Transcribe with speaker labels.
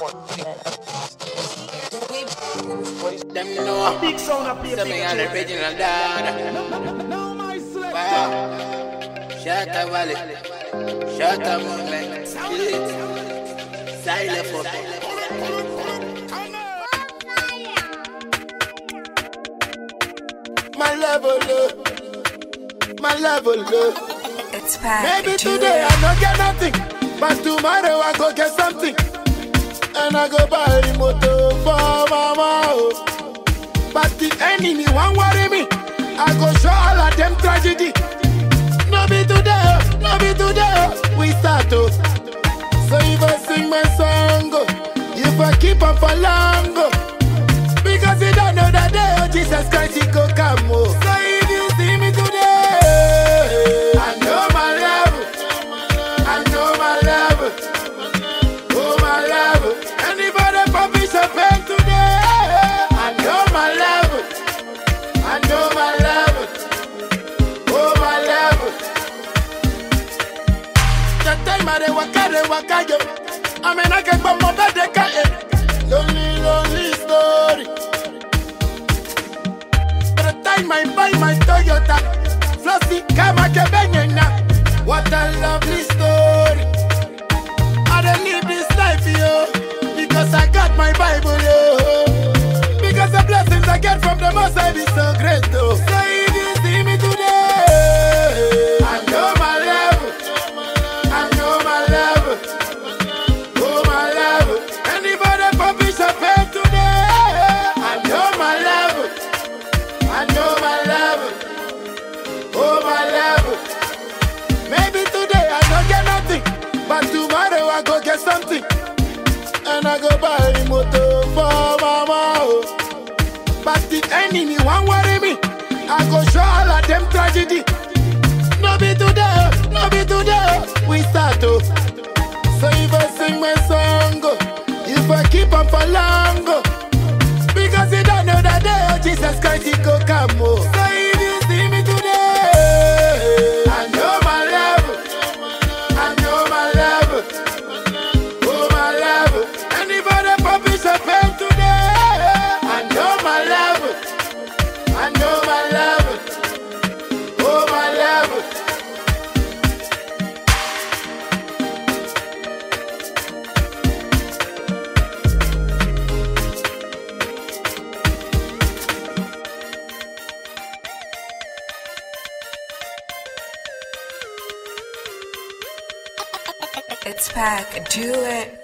Speaker 1: Them know
Speaker 2: Big sound up here.
Speaker 1: Some me an original dad
Speaker 2: Now my selection.
Speaker 1: Wow Shatta Wale Shatta Silent for My level up My level up
Speaker 3: It's back.
Speaker 1: Maybe today. I don't get nothing, but tomorrow I go get something. And I go buy the motor for mama. oh. But the enemy won't worry me. I go show all of them tragedy. No be today, oh, no be today. oh, We start to. So if I sing my song, oh, if I keep on for long, oh. because you don't know that day, oh, Jesus Christ, he go The time I dey waka, dey waka, yo. I mean, I can come up at the car. Lonely, lonely story. The time I buy my Toyota, Flossy, Kama, Kebenyena. What a lovely story. I don't live this life, yo, because I got my Bible, yo. Because the blessings I get from the Most High be so great, though. Motor for mama. oh. But the enemy won't worry me. I go show all of them tragedy. No be today, oh, no be today. oh, We start to. So
Speaker 3: It's back. Do it.